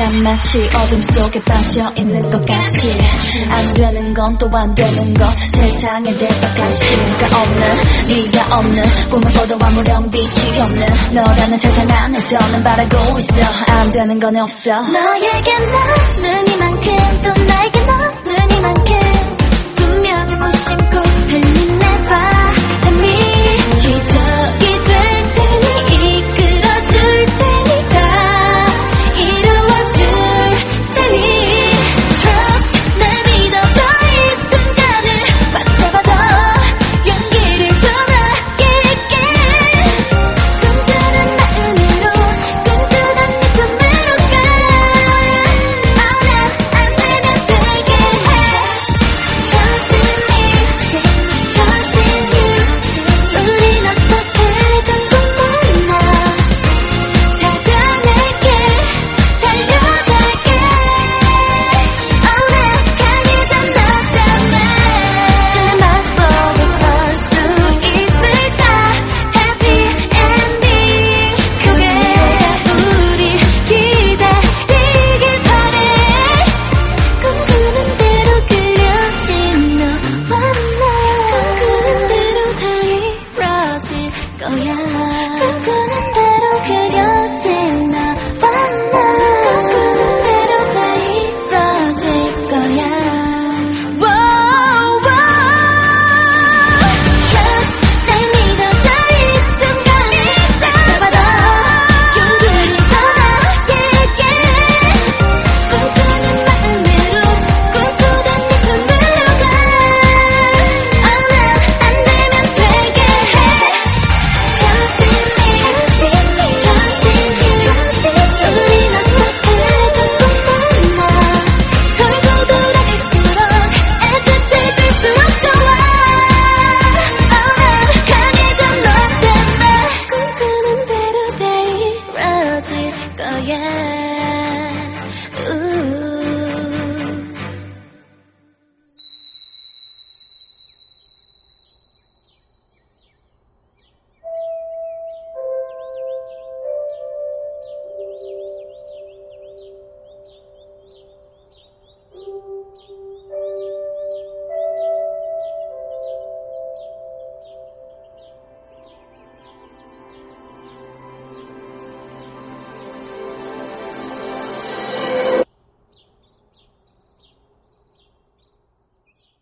난 마치 어둠 속에 빠져있는 것 같이. 안 되는 건 또 안 되는 것. 세상에 대박같이. 가 없는 네가 없는 꿈만보다 아무런 빛이 없는 너라는 세상 안에서는 바라고 있어. 안 되는 건 없어. 너에게 나는 이만큼 또 나에게 나는 이만큼 분명히 못 심고 흘린